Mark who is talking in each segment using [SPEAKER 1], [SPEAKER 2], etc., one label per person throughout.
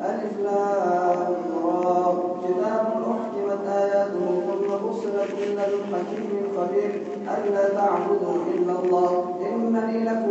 [SPEAKER 1] ألف را كتاب أحكمت آياته ثم فصلت من لدن حكيم خبير ألا تعبدوا إلا الله إنني لكم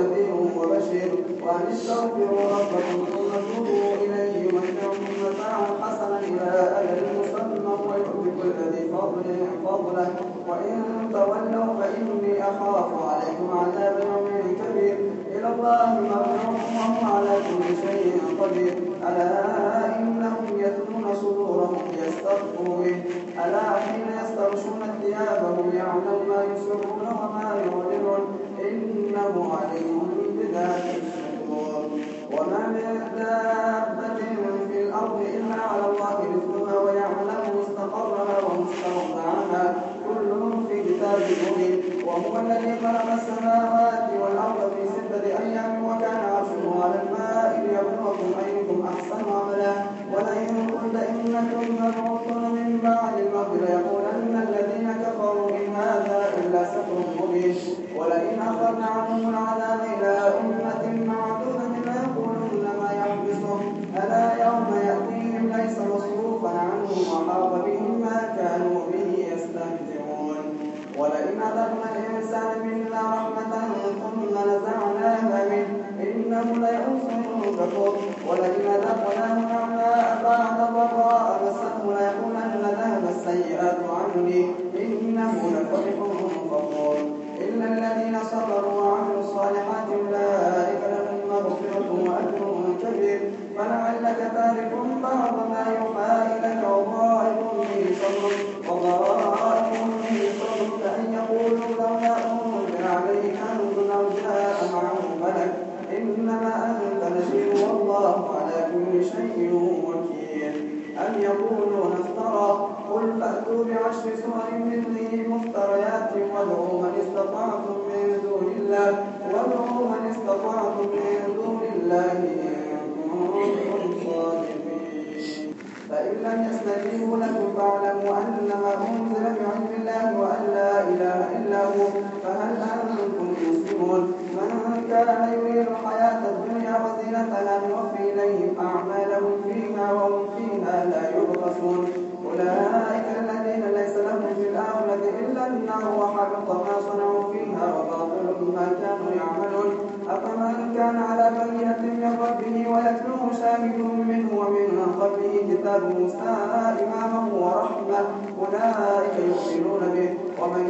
[SPEAKER 1] نذير وبشير وأن استغفروا ربكم ثم توبوا إليه يمتعكم متاعا حسنا إلى أجل مسمى ويؤتي كل ذي فضل فضله وإن تولوا فإني أخاف عليكم عذاب يوم كبير إلى الله مرجعكم وهو على كل شيء قدير ألا إنهم يثنون صدورهم يستخفوا به ألا حين يستغشون ثيابهم يعلم ما يسرون وما يعلنون إنه عليهم بذات الصدور وما من دابة في الأرض إلا على الله رزقها ويعلم مستقرها ومستودعها كلهم في كتاب مبين وهو الذي خلق السماوات أخذنا الإنسان منا رحمة ثم نزعناها منه إنه ليئوس كفر ولئن أذقناه كتاب موسى إماما ورحمة أولئك يؤمنون به ومن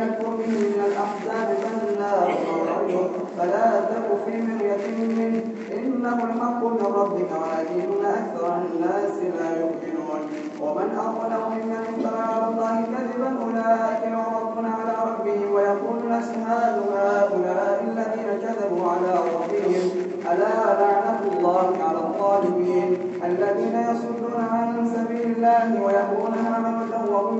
[SPEAKER 1] يكفر به من الأحزاب فلا مرعيه فلا تك في مرية منه إنه الحق من ربك ولكن أكثر الناس لا يؤمنون ومن أظلم ممن افترى على الله كذبا أولئك يعرضون على ربه ويقول أشهاد هؤلاء الذين كذبوا على ربهم ألا لعنة الله على الظالمين الذين يصدون عن سبيل الله عن مبتغوا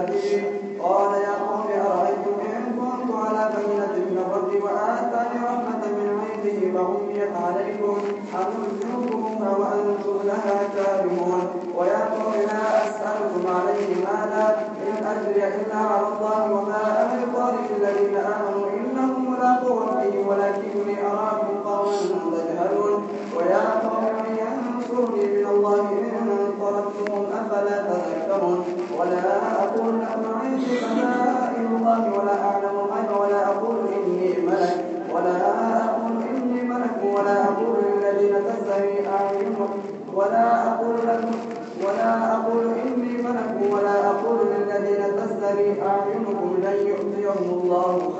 [SPEAKER 1] نذير قال يا قوم أرأيتم إن وآتاني رحمة من عنده فأميت عليكم أنزلتم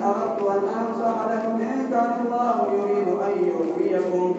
[SPEAKER 1] إن أردت أن أنصح لكم إن كان الله يريد أن يغويكم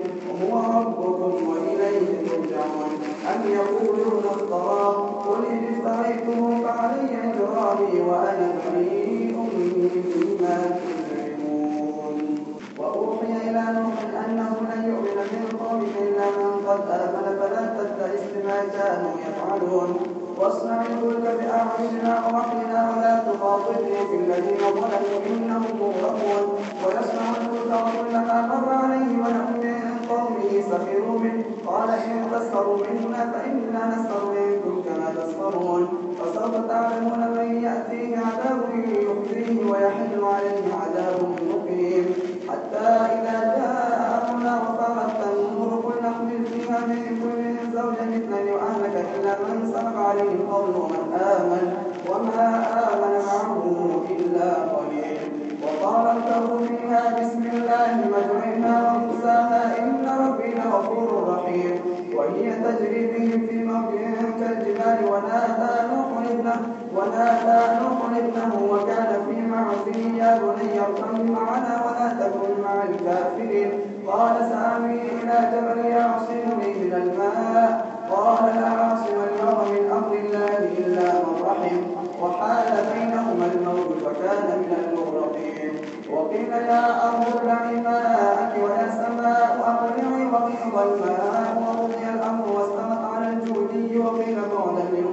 [SPEAKER 1] وهو ربكم وإليه ترجعون أم يقولون افتراه قل إن افتريته فعلي إجرامي وأنا بريء مما تجرمون وأوحي إلى نوح أنه لن يؤمن من قومك إلا من قد آمن فلا تبتئس بما كانوا يفعلون واصنع الفلك بأعيننا ووحينا ولا تخاطبني في الذين ظلموا إنهم مغرقون ونصنع الفلك وكلما مر عليه ونحن من قومه سخروا منه قال إن تسخروا منا فإنا نسخر منكم كما تسخرون فسوف تعلمون من يأتيه عذاب يخزيه ويحل عليه عذاب مقيم حتى إذا جاء أمرنا وصارت تنور قلنا اخرج فيها من كل إلا من سبق عليه القول ومن آمن وما آمن معه إلا قليل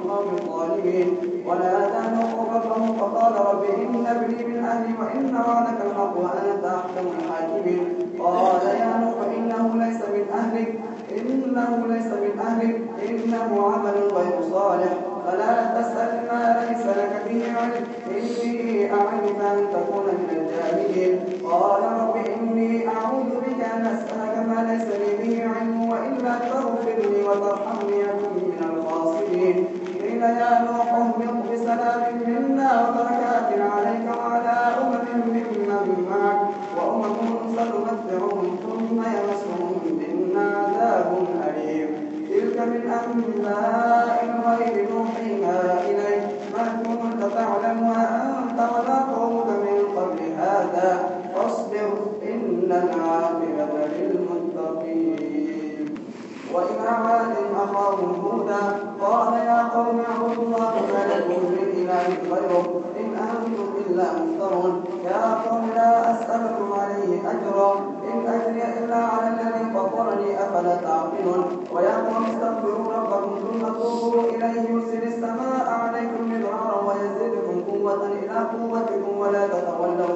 [SPEAKER 1] القوم الظالمين ولا تهن قربتهم فقال رب إن ابني من أهلي وإن وعدك الحق وأنت أحكم الحاكمين قال يا نوح إنه ليس من أهلك إنه ليس من أهلك إنه عمل غير صالح فلا تسأل ما ليس لك به علم إني أعلم أن تكون من الجاهلين قال رب إني أعوذ بك أن أسألك ما ليس لي به علم وإلا تغفر لي وترحمني قيل يا نوح اهبط بسلام منا وبركات عليك وعلى أمم ممن معك وأمم سنمتعهم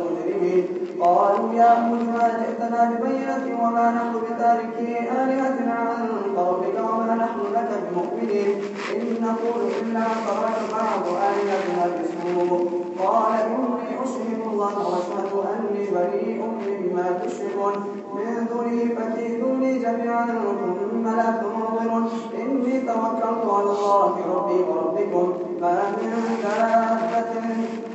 [SPEAKER 1] مجرمين قالوا يا موسى جئتنا ببينة وما نحن بتاركي آلهتنا عن قولك وما نحن لك بمؤمنين إن نقول إلا ترك بعض آلهتنا بسوء قال إني أشهد الله وأشهد أني بريء مما تشركون من دونه فكيدوني جميعا ثم لا تنظرون إني توكلت على الله ربي وربكم ما من دابة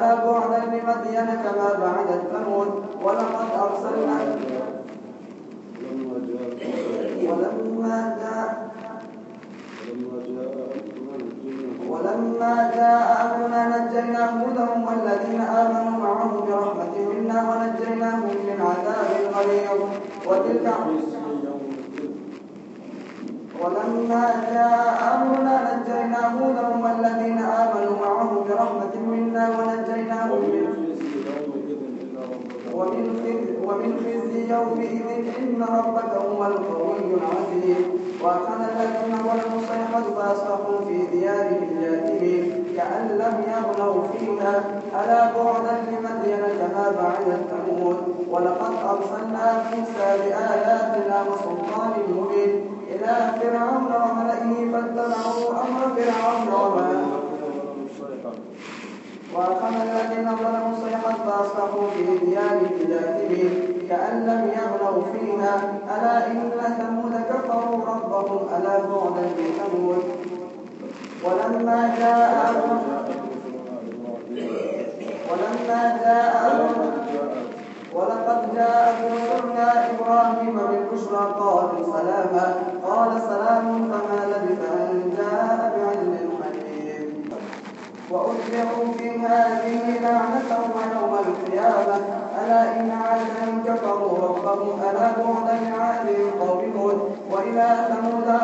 [SPEAKER 1] على بعد لمدين كما بعدت ثمود ولقد أرسلنا ولما جاء ولما جاء أمرنا نجينا هودا والذين آمنوا معه برحمة منا ونجيناهم من عذاب غليظ وتلك ولما جاء أمرنا نجينا هودا والذين آمنوا معه برحمة منا ونجيناهم من ومن خزي, ومن خزي يومئذ إن ربك هو القوي العزيز وأخذ الذين ظلموا الصيحة فأصبحوا في ديارهم جاثمين كأن لم يغنوا فيها ألا بعدا لمدين كما بعد الثمود ولقد أرسلنا موسى بآياتنا وسلطان مبين إلى فرعون وملئه فاتبعوا أمر فرعون وملئه وأخذ الذين ظلموا الصيحة فأصبحوا في ديارهم جاثمين كأن لم يغنوا فيها ألا إن ثمود كفروا ربهم ألا بعدا لثمود ولما جاءهم ولما جاءهم ولقد جاءكم سنة إبراهيم بالبشرى قالوا سلاما قال سلام فما لبث أن جاء بعلم حكيم وأتبعوا في هذه لعنة ويوم القيامة ألا إن عادا كفروا ربهم ألا بعدا لعاد قوم وإلى ثمود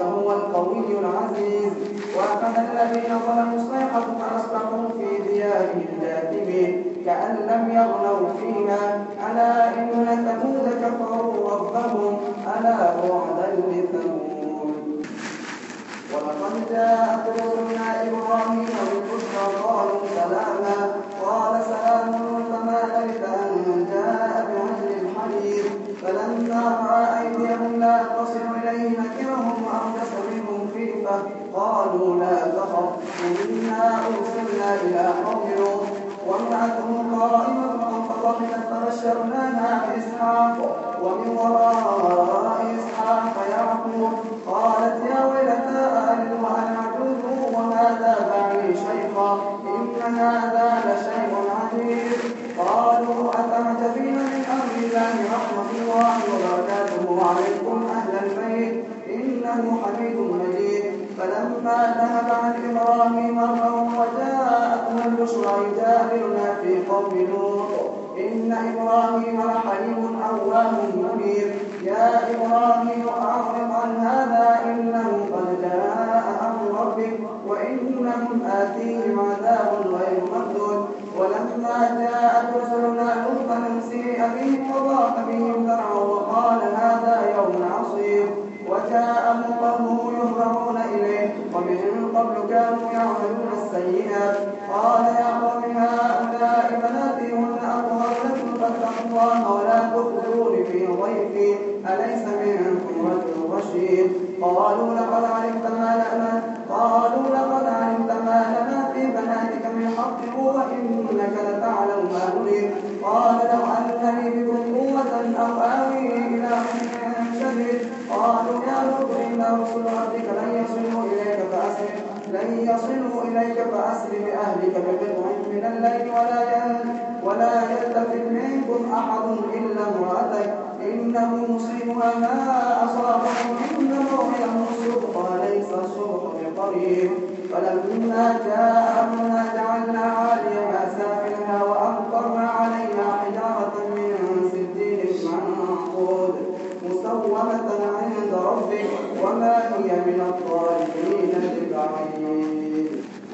[SPEAKER 1] وهو القوي العزيز وأخذ الذين ظلموا الصيحة فأصبحوا في ديارهم جاثمين كأن لم يغنوا Lord إليك فأسر بأهلك بقطع من الليل ولا ولا يلتفت منكم أحد إلا امرأتك إنه مصيبها ما أصابهم إن موعدهم الصبح وليس الصبح بقريب فلما جاء أمرنا جعلنا عاليها سافلها وأمطرنا عليها حجارة من سجين منقود مسومة عند ربك وما هي من الظالمين ببعيد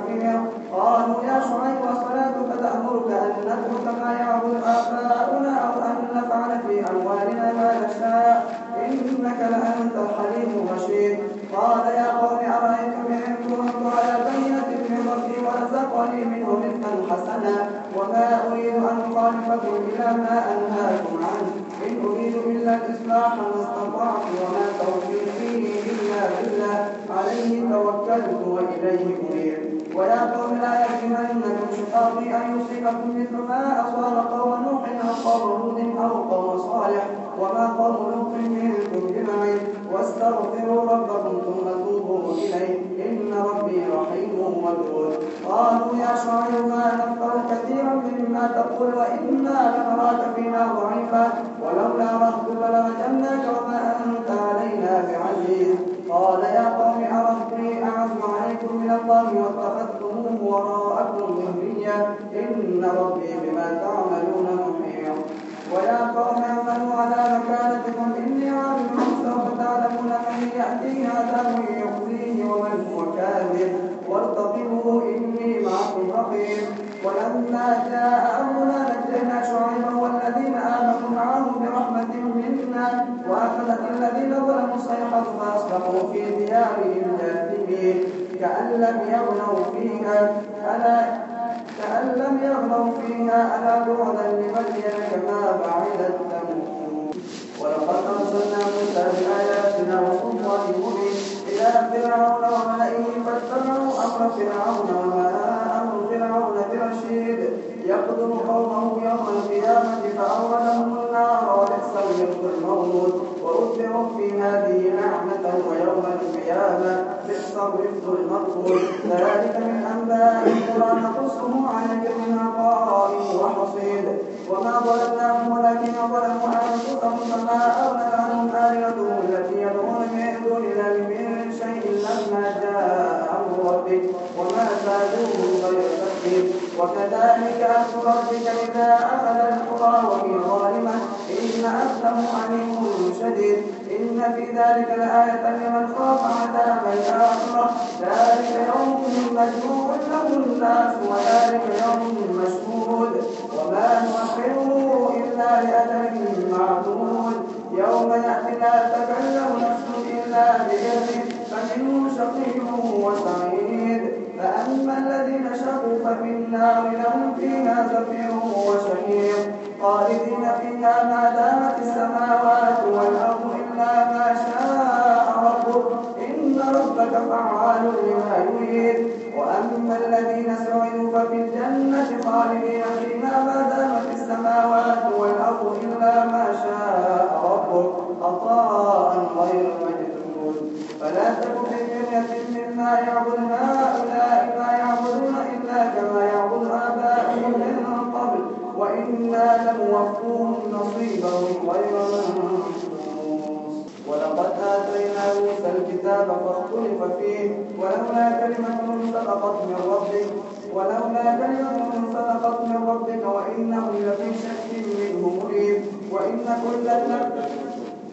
[SPEAKER 1] happiness. أريد أن أخالفكم إلى ما أنهاكم عنه إن أريد إلا الإصلاح ما استطعت وما توفيقي إلا بالله عليه توكلت وإليه أريد ويا قوم لا يجرمنكم شقاقي أن يصيبكم مثل ما أصاب قوم نوح أو قوم هود أو قوم صالح وما قوم لوط منكم بمعين واستغفروا ربكم ثم توبوا إليه إن ربي رحيم ودود قالوا يا شعيب ما نفقه كثيرا مما تقول وإنا لنراك فينا ضعيفا ولولا رهبك لرجمناك وما أنت علينا بعزيز قال يا قوم أرهبي أعز عليكم من الله واتخذتموه وراءكم ظهريا إن ربي بما تعملون محيط ويا قوم اعملوا على مكانتكم إني عامل سوف تعلمون من يأتيه عذاب يخزيه ومن هو كاذب واستقموا إني معكم رقيب ولما جاء أمرنا نجينا شعيبا والذين آمنوا معه برحمة منا وأخذت الذين ظلموا الصيحة فأصبحوا في ديارهم جاثمين كأن لم يغنوا فيها ألا كأن لم يغنوا فيها ألا بعدا لمدين كما بعدت ولقد أرسلنا موسى بآياتنا وسلطان مبين إلى فرعون فرعون وما فرعون برشيد يقدم قومه يوم القيامة فأولهم النار وبئس الرفق المولود وأتبعوا في هذه نعمة ويوم القيامة بئس الرفق المرفوض ذلك من أنباء القرى نقصه عليك من قائم وحصيد وما ظلمناهم ولكن ظلموا أنفسهم فما أغنت عنهم آلهتهم التي يدعون من دون الله من شيء لما جاء أمر ربك وما زادوه غير تكذيب وكذلك أخذ ربك إذا أخذ القرى وهي ظالمة إن أخذه عليم شديد إن في ذلك لآية لمن خاف عذاب الآخرة ذلك يوم مجموع له الناس وذلك يوم مشهود وما نؤخره إلا لأجل معدود يوم يأتي لا تكلم نفس إلا بجد فمنه شقي وسعيد فأما الذين شقوا ففي النار لهم فيها زفير وشهير خالدين فيها ما دامت السماوات والأرض إلا ما شاء ربك إن ربك فعال لما يريد وأما الذين سعدوا ففي الجنة خالدين فيها ما دامت السماوات والأرض إلا ما شاء ربك عطاء غير مجدود فلا تكن في ما يعبد هؤلاء ما يعبدون إلا كما يعبد آباؤهم من قبل وإنا لنوفوهم نصيبهم غير منقوص ولقد آتينا موسى الكتاب فاختلف فيه ولولا كلمة سبقت من ربك ولولا كلمة سبقت من ربك وإنهم لفي شك منه مريب وإن كلا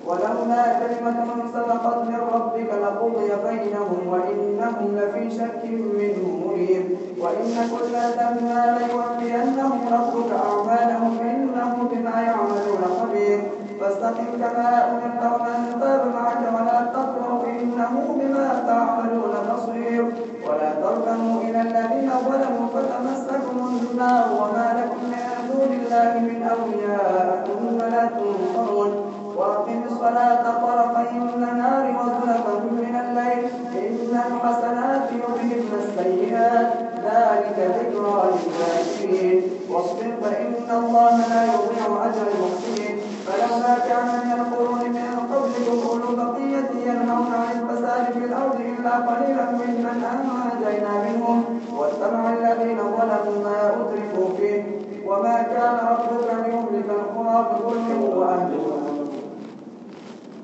[SPEAKER 1] ولولا كلمة سبقت من ربك لقضي بينهم وإنهم لفي شك منه مريب وإن كل لما ليوفينهم ربك أعمالهم إنه بما يعملون خبير فاستقم كما أمرت ومن تاب معك ولا تطغوا إنه بما تعملون بصير ولا تركنوا إلى الذين ظلموا فتمسكم النار وما لكم من دون الله من أولياء ولا تنصرون واقم الصلاة طرفي النهار وزلفا من الليل إن الحسنات يذهبن السيئات ذلك ذكرى للذاكرين واصبر فإن الله لا يضيع أجر المحسنين فلما كان من القرون من قبلكم أولو بقية ينهون عن الفساد في الأرض إلا قليلا ممن أنجينا منهم واتبع الذين ظلموا ما أتركوا فيه وما كان ربك ليهلك القرى بظلم وأهلها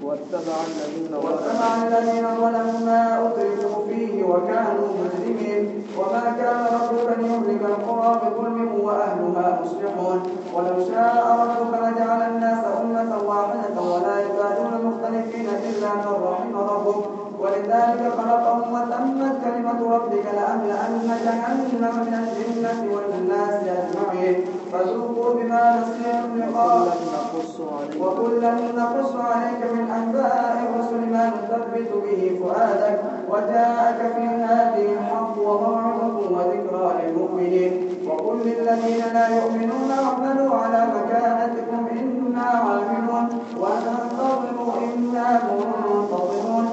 [SPEAKER 1] واتبع الذين ظلموا ما أتركوا فيه وكانوا مجرمين وما كان ربك ليهلك القرى بظلم وأهلها مصلحون ولو شاء ربك لجعل الناس أمة واحدة ولا يزالون مختلفين إلا من رحم ربك ولذلك خلقهم وتمت كلمة ربك لأملأن جهنم من الجنة والناس أجمعين فذوقوا بما نسيتم لقاء وكلا نقص عليك من أنباء الرسل ما نثبت به فؤادك وجاءك في هذه الحق وموعظة وذكرى للمؤمنين وقل للذين لا يؤمنون اعملوا على مكانتكم إنا عاملون وأنتظروا إنا منتظرون